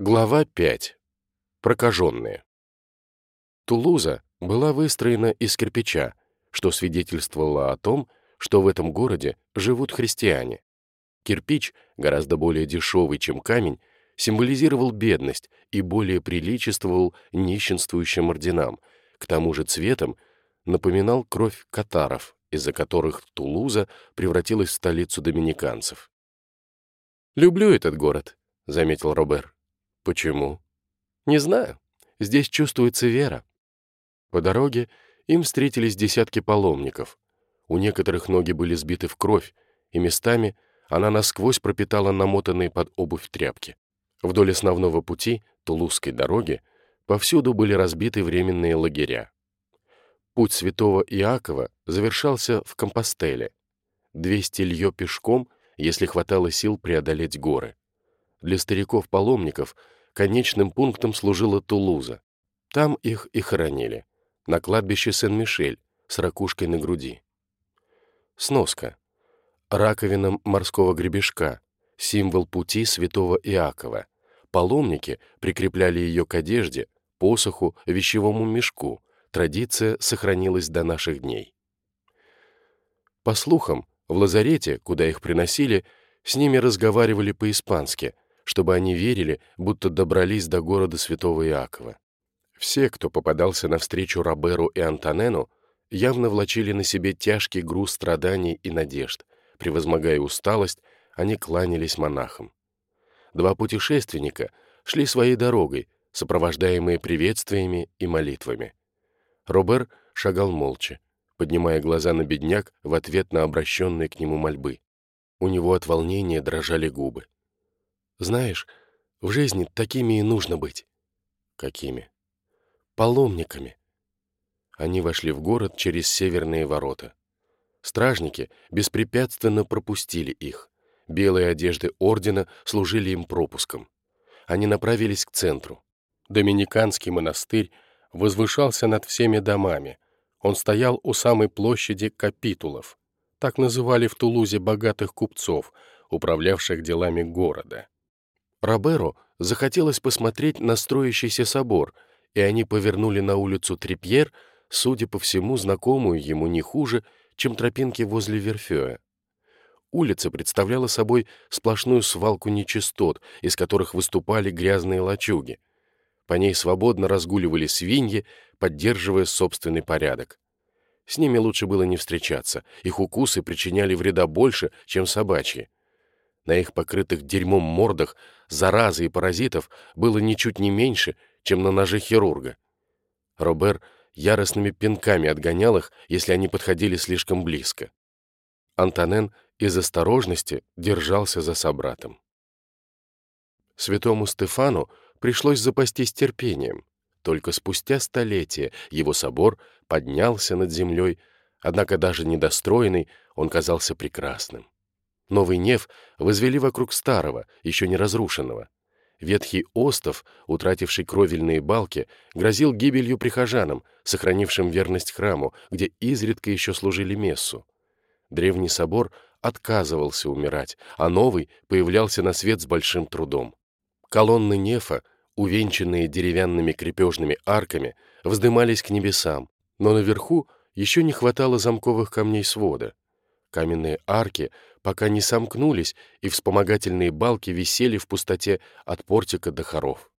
Глава 5. Прокаженные. Тулуза была выстроена из кирпича, что свидетельствовало о том, что в этом городе живут христиане. Кирпич, гораздо более дешевый, чем камень, символизировал бедность и более приличествовал нищенствующим орденам, к тому же цветом напоминал кровь катаров, из-за которых Тулуза превратилась в столицу доминиканцев. «Люблю этот город», — заметил Робер. Почему? Не знаю. Здесь чувствуется вера. По дороге им встретились десятки паломников. У некоторых ноги были сбиты в кровь, и местами она насквозь пропитала намотанные под обувь тряпки. Вдоль основного пути, Тулузской дороги, повсюду были разбиты временные лагеря. Путь святого Иакова завершался в Компостеле. 200 льё пешком, если хватало сил преодолеть горы. Для стариков-паломников — Конечным пунктом служила Тулуза. Там их и хоронили, на кладбище Сен-Мишель с ракушкой на груди. Сноска. Раковина морского гребешка, символ пути святого Иакова. Паломники прикрепляли ее к одежде, посоху, вещевому мешку. Традиция сохранилась до наших дней. По слухам, в лазарете, куда их приносили, с ними разговаривали по-испански — чтобы они верили, будто добрались до города святого Иакова. Все, кто попадался навстречу Роберу и Антонену, явно влачили на себе тяжкий груз страданий и надежд. Превозмогая усталость, они кланялись монахам. Два путешественника шли своей дорогой, сопровождаемые приветствиями и молитвами. Робер шагал молча, поднимая глаза на бедняк в ответ на обращенные к нему мольбы. У него от волнения дрожали губы. Знаешь, в жизни такими и нужно быть. Какими? Паломниками. Они вошли в город через северные ворота. Стражники беспрепятственно пропустили их. Белые одежды ордена служили им пропуском. Они направились к центру. Доминиканский монастырь возвышался над всеми домами. Он стоял у самой площади капитулов. Так называли в Тулузе богатых купцов, управлявших делами города. Роберу захотелось посмотреть на строящийся собор, и они повернули на улицу Трипьер, судя по всему, знакомую ему не хуже, чем тропинки возле Верфея. Улица представляла собой сплошную свалку нечистот, из которых выступали грязные лачуги. По ней свободно разгуливали свиньи, поддерживая собственный порядок. С ними лучше было не встречаться, их укусы причиняли вреда больше, чем собачьи. На их покрытых дерьмом мордах заразы и паразитов было ничуть не меньше, чем на ноже хирурга. Робер яростными пинками отгонял их, если они подходили слишком близко. Антонен из осторожности держался за собратом. Святому Стефану пришлось запастись терпением. Только спустя столетия его собор поднялся над землей, однако даже недостроенный он казался прекрасным. Новый неф возвели вокруг старого, еще не разрушенного. Ветхий остов, утративший кровельные балки, грозил гибелью прихожанам, сохранившим верность храму, где изредка еще служили мессу. Древний собор отказывался умирать, а новый появлялся на свет с большим трудом. Колонны нефа, увенчанные деревянными крепежными арками, вздымались к небесам, но наверху еще не хватало замковых камней свода. Каменные арки пока не сомкнулись, и вспомогательные балки висели в пустоте от портика до хоров.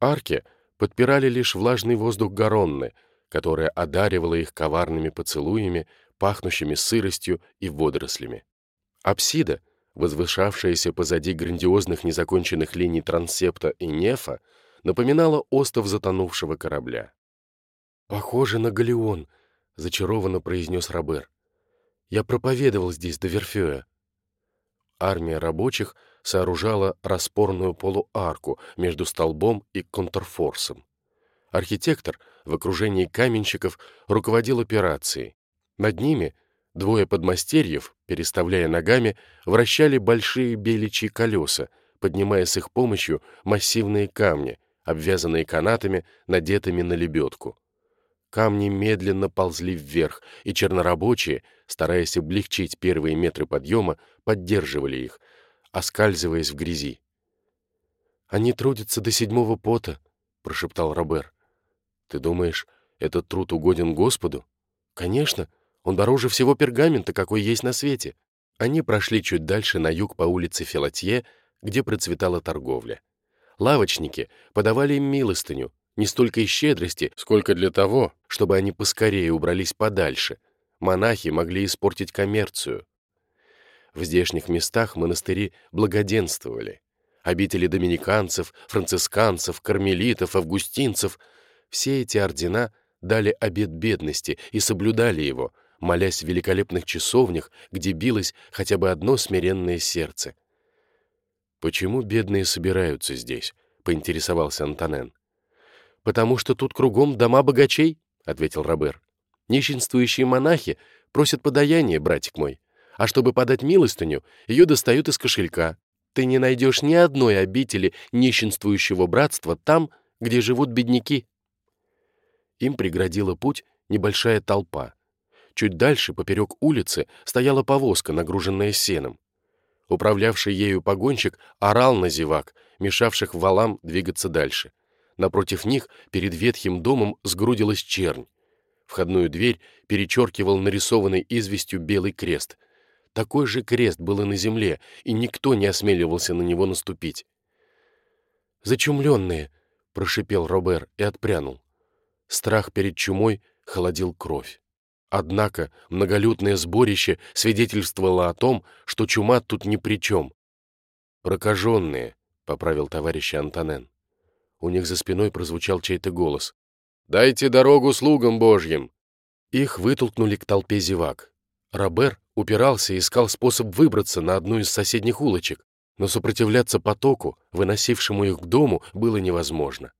Арки подпирали лишь влажный воздух Гаронны, которая одаривала их коварными поцелуями, пахнущими сыростью и водорослями. Апсида, возвышавшаяся позади грандиозных незаконченных линий трансепта и нефа, напоминала остов затонувшего корабля. «Похоже на галеон», — зачарованно произнес Робер. Я проповедовал здесь до Верфея. Армия рабочих сооружала распорную полуарку между столбом и контрфорсом. Архитектор в окружении каменщиков руководил операцией. Над ними двое подмастерьев, переставляя ногами, вращали большие беличьи колеса, поднимая с их помощью массивные камни, обвязанные канатами, надетыми на лебедку. Камни медленно ползли вверх, и чернорабочие, стараясь облегчить первые метры подъема, поддерживали их, оскальзываясь в грязи. «Они трудятся до седьмого пота», — прошептал Робер. «Ты думаешь, этот труд угоден Господу?» «Конечно, он дороже всего пергамента, какой есть на свете». Они прошли чуть дальше на юг по улице Филатье, где процветала торговля. Лавочники подавали им милостыню, не столько из щедрости, сколько для того, чтобы они поскорее убрались подальше. Монахи могли испортить коммерцию. В здешних местах монастыри благоденствовали. Обители доминиканцев, францисканцев, кармелитов, августинцев — все эти ордена дали обет бедности и соблюдали его, молясь в великолепных часовнях, где билось хотя бы одно смиренное сердце. «Почему бедные собираются здесь?» — поинтересовался Антонен. «Потому что тут кругом дома богачей», — ответил Робер. «Нищенствующие монахи просят подаяние, братик мой, а чтобы подать милостыню, ее достают из кошелька. Ты не найдешь ни одной обители нищенствующего братства там, где живут бедняки». Им преградила путь небольшая толпа. Чуть дальше, поперек улицы, стояла повозка, нагруженная сеном. Управлявший ею погонщик орал на зевак, мешавших валам двигаться дальше. Напротив них, перед ветхим домом, сгрудилась чернь. Входную дверь перечеркивал нарисованный известью белый крест. Такой же крест был и на земле, и никто не осмеливался на него наступить. «Зачумленные!» — прошипел Робер и отпрянул. Страх перед чумой холодил кровь. Однако многолюдное сборище свидетельствовало о том, что чума тут ни при чем. «Прокаженные», — поправил товарищ Антонен. У них за спиной прозвучал чей-то голос. «Дайте дорогу слугам божьим!» Их вытолкнули к толпе зевак. Робер упирался и искал способ выбраться на одну из соседних улочек, но сопротивляться потоку, выносившему их к дому, было невозможно.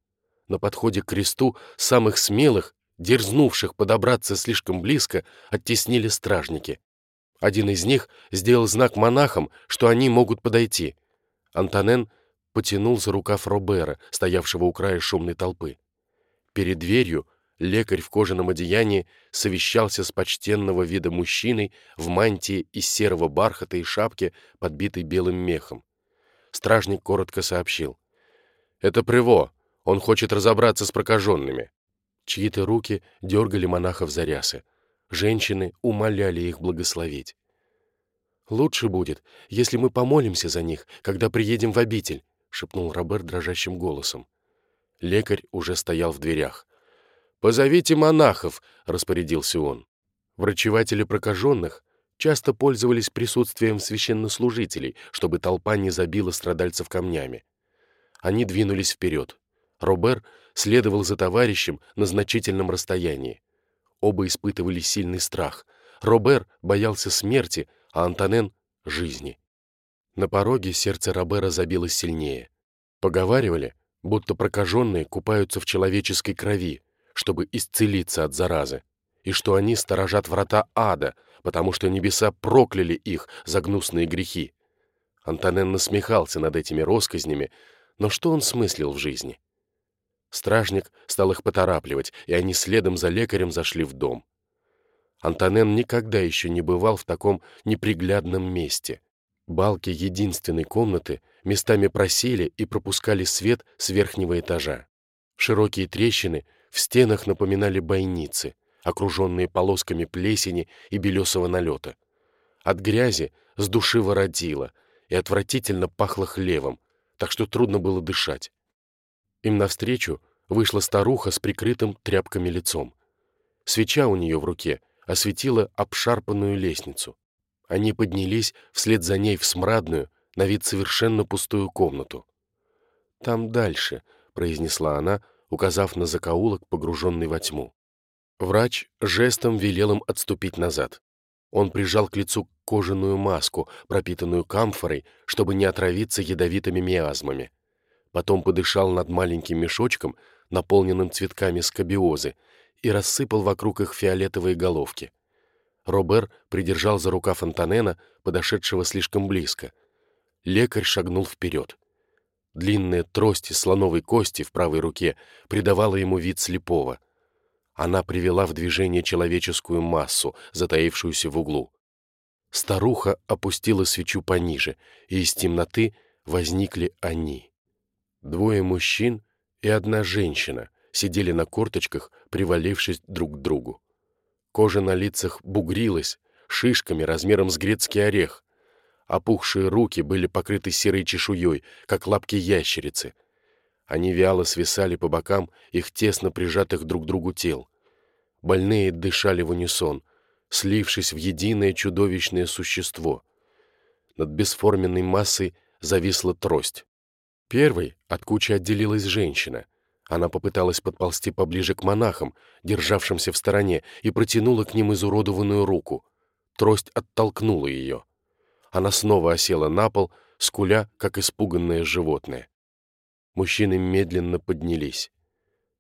На подходе к кресту самых смелых дерзнувших подобраться слишком близко, оттеснили стражники. Один из них сделал знак монахам, что они могут подойти. Антонен потянул за рукав Робера, стоявшего у края шумной толпы. Перед дверью лекарь в кожаном одеянии совещался с почтенного вида мужчиной в мантии из серого бархата и шапке, подбитой белым мехом. Стражник коротко сообщил. «Это Приво. Он хочет разобраться с прокаженными». Чьи-то руки дергали монахов за рясы. Женщины умоляли их благословить. «Лучше будет, если мы помолимся за них, когда приедем в обитель», — шепнул Роберт дрожащим голосом. Лекарь уже стоял в дверях. «Позовите монахов», — распорядился он. Врачеватели прокаженных часто пользовались присутствием священнослужителей, чтобы толпа не забила страдальцев камнями. Они двинулись вперед. Робер следовал за товарищем на значительном расстоянии. Оба испытывали сильный страх. Робер боялся смерти, а Антонен — жизни. На пороге сердце Робера забилось сильнее. Поговаривали, будто прокаженные купаются в человеческой крови, чтобы исцелиться от заразы, и что они сторожат врата ада, потому что небеса прокляли их за гнусные грехи. Антонен насмехался над этими росказнями, но что он смыслил в жизни? Стражник стал их поторапливать, и они следом за лекарем зашли в дом. Антонен никогда еще не бывал в таком неприглядном месте. Балки единственной комнаты местами просели и пропускали свет с верхнего этажа. Широкие трещины в стенах напоминали бойницы, окруженные полосками плесени и белесого налета. От грязи с души воротило и отвратительно пахло хлевом, так что трудно было дышать. Им навстречу вышла старуха с прикрытым тряпками лицом. Свеча у нее в руке осветила обшарпанную лестницу. Они поднялись вслед за ней в смрадную, на вид совершенно пустую комнату. «Там дальше», — произнесла она, указав на закоулок, погруженный во тьму. Врач жестом велел им отступить назад. Он прижал к лицу кожаную маску, пропитанную камфорой, чтобы не отравиться ядовитыми миазмами потом подышал над маленьким мешочком, наполненным цветками скобиозы, и рассыпал вокруг их фиолетовые головки. Робер придержал за рукав Антонена, подошедшего слишком близко. Лекарь шагнул вперед. Длинная трость из слоновой кости в правой руке придавала ему вид слепого. Она привела в движение человеческую массу, затаившуюся в углу. Старуха опустила свечу пониже, и из темноты возникли они. Двое мужчин и одна женщина сидели на корточках, привалившись друг к другу. Кожа на лицах бугрилась, шишками размером с грецкий орех. Опухшие руки были покрыты серой чешуей, как лапки ящерицы. Они вяло свисали по бокам их тесно прижатых друг к другу тел. Больные дышали в унисон, слившись в единое чудовищное существо. Над бесформенной массой зависла трость. Первой от кучи отделилась женщина. Она попыталась подползти поближе к монахам, державшимся в стороне, и протянула к ним изуродованную руку. Трость оттолкнула ее. Она снова осела на пол, скуля, как испуганное животное. Мужчины медленно поднялись.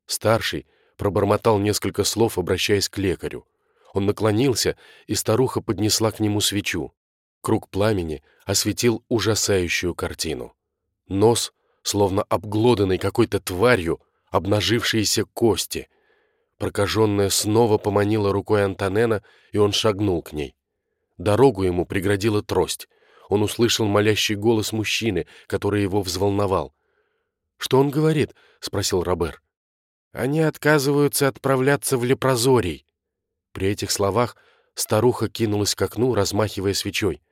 Старший пробормотал несколько слов, обращаясь к лекарю. Он наклонился, и старуха поднесла к нему свечу. Круг пламени осветил ужасающую картину. Нос, словно обглоданный какой-то тварью, обнажившиеся кости. Прокаженная снова поманила рукой Антонена, и он шагнул к ней. Дорогу ему преградила трость. Он услышал молящий голос мужчины, который его взволновал. «Что он говорит?» — спросил Робер. «Они отказываются отправляться в Лепрозорий». При этих словах старуха кинулась к окну, размахивая свечой.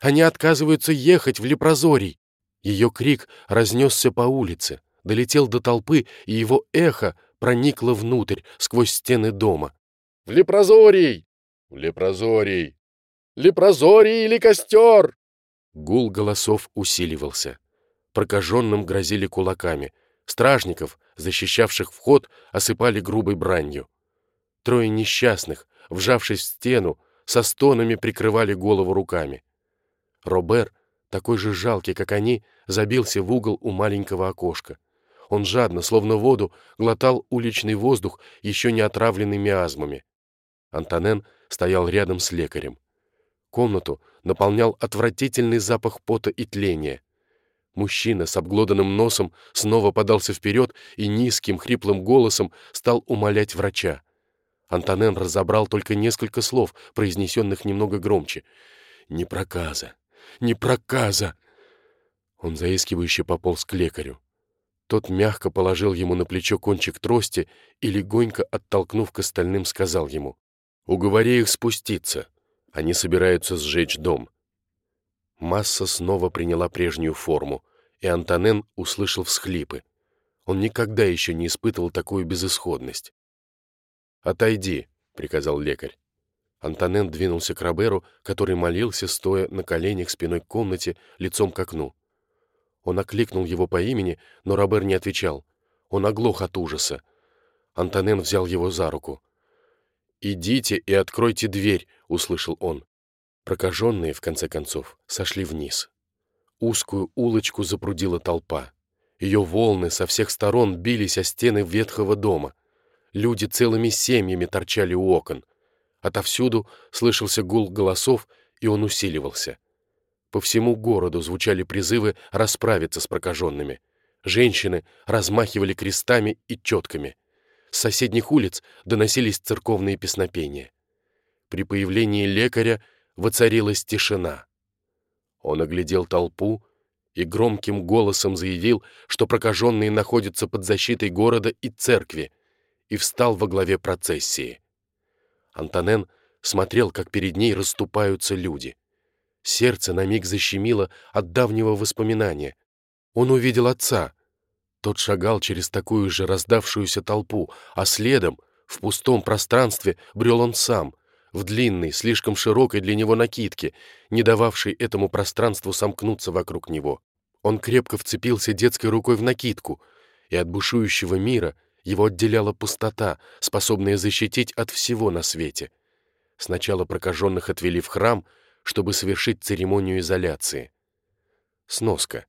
«Они отказываются ехать в Лепрозорий!» Ее крик разнесся по улице, долетел до толпы, и его эхо проникло внутрь, сквозь стены дома. «В Лепрозорий! В Лепрозорий! Лепрозорий или костер!» Гул голосов усиливался. Прокаженным грозили кулаками. Стражников, защищавших вход, осыпали грубой бранью. Трое несчастных, вжавшись в стену, со стонами прикрывали голову руками. Робер, такой же жалкий, как они, забился в угол у маленького окошка. Он жадно, словно воду, глотал уличный воздух, еще не отравленный миазмами. Антонен стоял рядом с лекарем. Комнату наполнял отвратительный запах пота и тления. Мужчина с обглоданным носом снова подался вперед и низким хриплым голосом стал умолять врача. Антонен разобрал только несколько слов, произнесенных немного громче. «Не проказа! Не проказа!» Он заискивающе пополз к лекарю. Тот мягко положил ему на плечо кончик трости и, легонько оттолкнув к остальным, сказал ему, «Уговори их спуститься. Они собираются сжечь дом. Масса снова приняла прежнюю форму, и Антонен услышал всхлипы. Он никогда еще не испытывал такую безысходность. «Отойди», — приказал лекарь. Антонен двинулся к Роберу, который молился, стоя на коленях спиной к комнате, лицом к окну. Он окликнул его по имени, но Робер не отвечал. Он оглох от ужаса. Антонен взял его за руку. «Идите и откройте дверь», — услышал он. Прокаженные, в конце концов, сошли вниз. Узкую улочку запрудила толпа. Ее волны со всех сторон бились о стены ветхого дома. Люди целыми семьями торчали у окон. Отовсюду слышался гул голосов, и он усиливался. По всему городу звучали призывы расправиться с прокаженными. Женщины размахивали крестами и четками. С соседних улиц доносились церковные песнопения. При появлении лекаря воцарилась тишина. Он оглядел толпу и громким голосом заявил, что прокаженные находятся под защитой города и церкви, и встал во главе процессии. Антонен смотрел, как перед ней расступаются люди. Сердце на миг защемило от давнего воспоминания. Он увидел отца. Тот шагал через такую же раздавшуюся толпу, а следом, в пустом пространстве, брел он сам — в длинной, слишком широкой для него накидке, не дававшей этому пространству сомкнуться вокруг него. Он крепко вцепился детской рукой в накидку, и от бушующего мира его отделяла пустота, способная защитить от всего на свете. Сначала прокаженных отвели в храм, чтобы совершить церемонию изоляции. Сноска.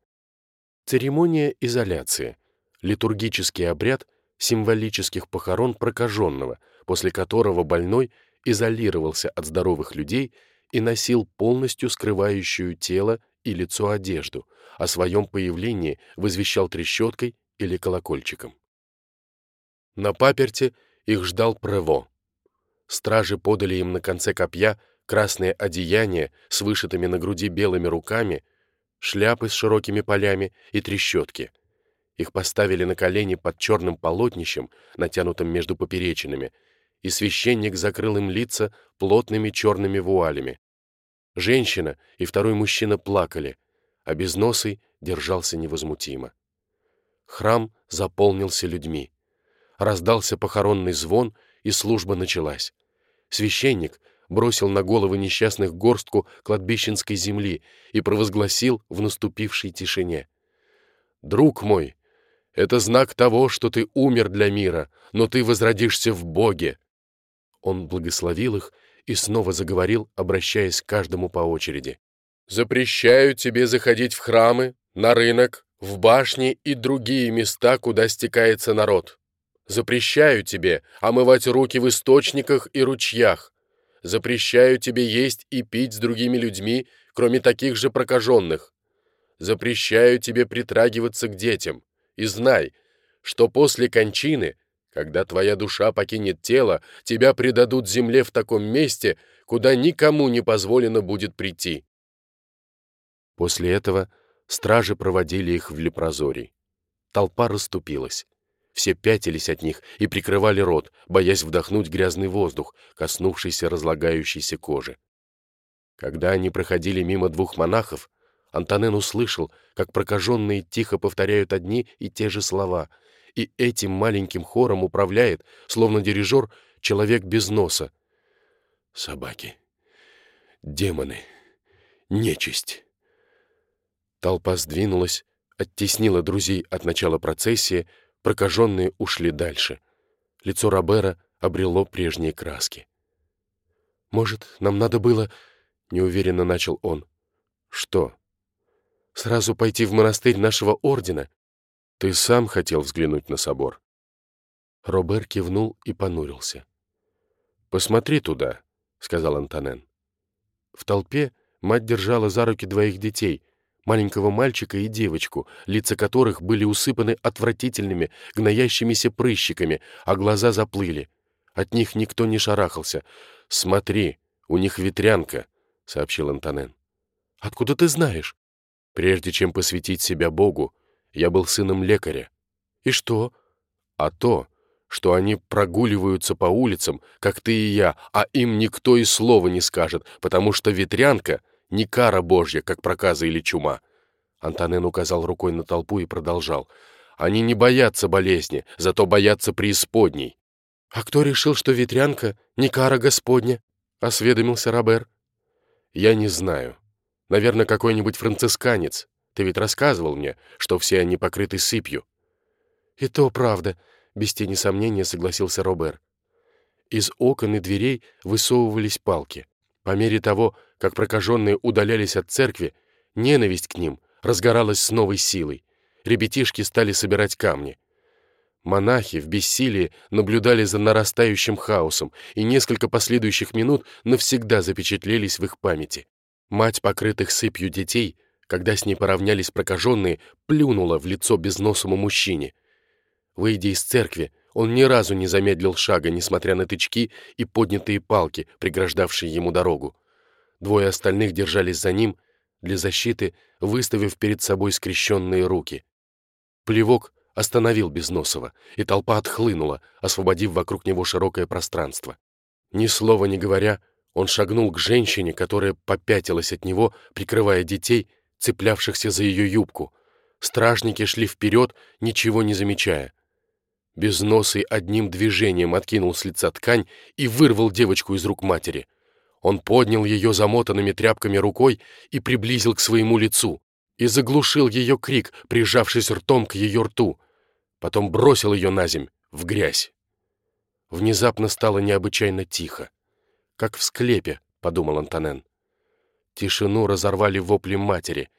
Церемония изоляции — литургический обряд символических похорон прокаженного, после которого больной — изолировался от здоровых людей и носил полностью скрывающую тело и лицо одежду, о своем появлении возвещал трещоткой или колокольчиком. На паперте их ждал Прево. Стражи подали им на конце копья красное одеяние с вышитыми на груди белыми руками, шляпы с широкими полями и трещотки. Их поставили на колени под черным полотнищем, натянутым между поперечинами, и священник закрыл им лица плотными черными вуалями. Женщина и второй мужчина плакали, а безносый держался невозмутимо. Храм заполнился людьми. Раздался похоронный звон, и служба началась. Священник бросил на головы несчастных горстку кладбищенской земли и провозгласил в наступившей тишине. «Друг мой, это знак того, что ты умер для мира, но ты возродишься в Боге». Он благословил их и снова заговорил, обращаясь к каждому по очереди. «Запрещаю тебе заходить в храмы, на рынок, в башни и другие места, куда стекается народ. Запрещаю тебе омывать руки в источниках и ручьях. Запрещаю тебе есть и пить с другими людьми, кроме таких же прокаженных. Запрещаю тебе притрагиваться к детям. И знай, что после кончины, когда твоя душа покинет тело, тебя предадут земле в таком месте, куда никому не позволено будет прийти. После этого стражи проводили их в лепрозорий. Толпа расступилась. Все пятились от них и прикрывали рот, боясь вдохнуть грязный воздух, коснувшийся разлагающейся кожи. Когда они проходили мимо двух монахов, Антонен услышал, как прокаженные тихо повторяют одни и те же слова, и этим маленьким хором управляет, словно дирижер, человек без носа. Собаки, демоны, нечисть. Толпа сдвинулась, оттеснила друзей от начала процессии, Прокаженные ушли дальше. Лицо Робера обрело прежние краски. «Может, нам надо было...» — неуверенно начал он. «Что?» «Сразу пойти в монастырь нашего ордена?» «Ты сам хотел взглянуть на собор». Робер кивнул и понурился. «Посмотри туда», — сказал Антонен. В толпе мать держала за руки двоих детей, маленького мальчика и девочку, лица которых были усыпаны отвратительными, гноящимися прыщиками, а глаза заплыли. От них никто не шарахался. «Смотри, у них ветрянка», — сообщил Антонен. «Откуда ты знаешь?» «Прежде чем посвятить себя Богу, я был сыном лекаря». «И что?» «А то, что они прогуливаются по улицам, как ты и я, а им никто и слова не скажет, потому что ветрянка — не кара Божья, как проказа или чума. Антонен указал рукой на толпу и продолжал. Они не боятся болезни, зато боятся преисподней. «А кто решил, что ветрянка не кара Господня?» — осведомился Робер. «Я не знаю. Наверное, какой-нибудь францисканец. Ты ведь рассказывал мне, что все они покрыты сыпью». «И то правда», — без тени сомнения согласился Робер. Из окон и дверей высовывались палки. По мере того, как прокаженные удалялись от церкви, ненависть к ним разгоралась с новой силой. Ребятишки стали собирать камни. Монахи в бессилии наблюдали за нарастающим хаосом, и несколько последующих минут навсегда запечатлелись в их памяти. Мать покрытых сыпью детей, когда с ней поравнялись прокаженные, плюнула в лицо безносому мужчине. Выйдя из церкви, он ни разу не замедлил шага, несмотря на тычки и поднятые палки, преграждавшие ему дорогу. Двое остальных держались за ним, для защиты, выставив перед собой скрещенные руки. Плевок остановил Безносова, и толпа отхлынула, освободив вокруг него широкое пространство. Ни слова не говоря, он шагнул к женщине, которая попятилась от него, прикрывая детей, цеплявшихся за ее юбку. Стражники шли вперед, ничего не замечая. Безносый одним движением откинул с лица ткань и вырвал девочку из рук матери. Он поднял ее замотанными тряпками рукой и приблизил к своему лицу, и заглушил ее крик, прижавшись ртом к ее рту. Потом бросил ее на земь, в грязь. Внезапно стало необычайно тихо. «Как в склепе», — подумал Антонен. Тишину разорвали вопли матери,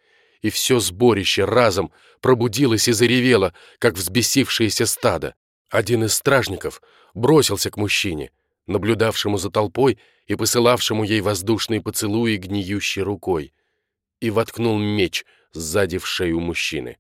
и все сборище разом пробудилось и заревело, как взбесившееся стадо. Один из стражников бросился к мужчине, наблюдавшему за толпой и посылавшему ей воздушные поцелуи гниющей рукой, и воткнул меч сзади в шею мужчины.